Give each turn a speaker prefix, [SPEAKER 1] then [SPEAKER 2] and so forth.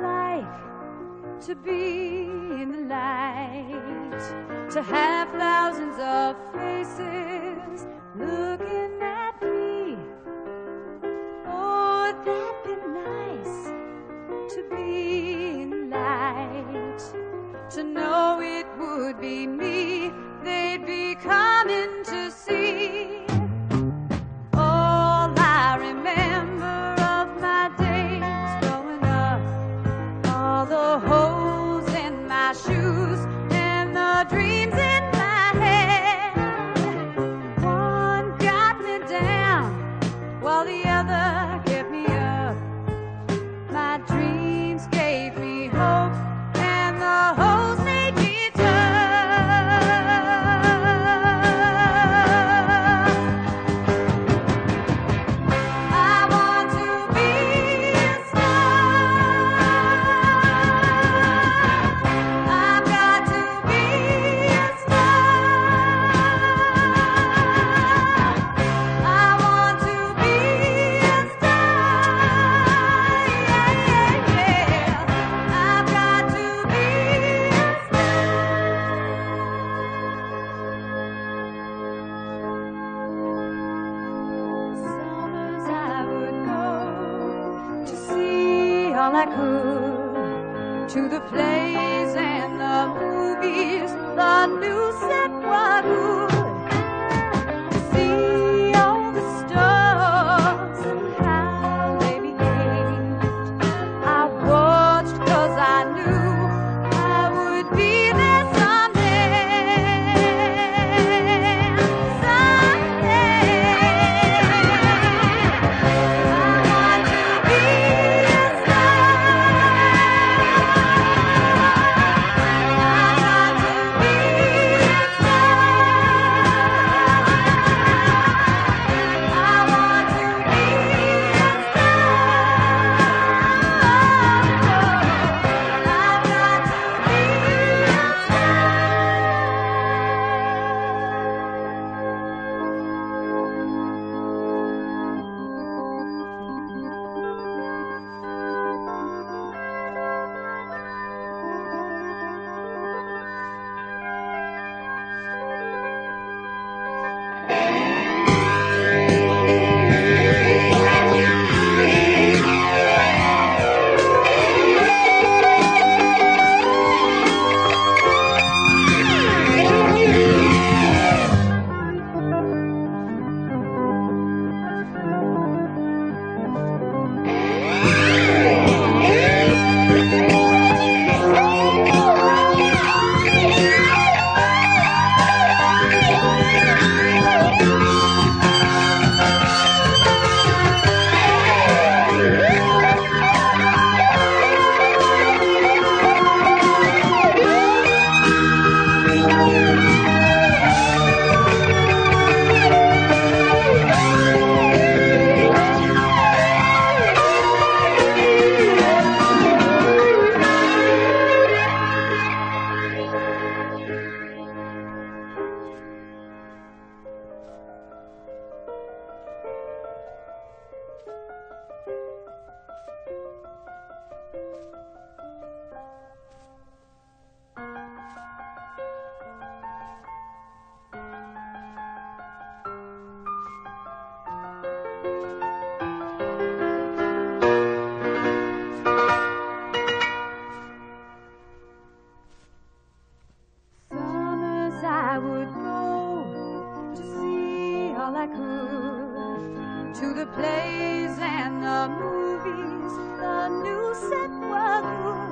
[SPEAKER 1] like to be in the light, to have thousands of faces looking at me. Oh, that be nice to be in the light, to know it would be me they'd be all I could, to the plays and the movies, the new set what. molecules to the plays and the movies, the new set was good.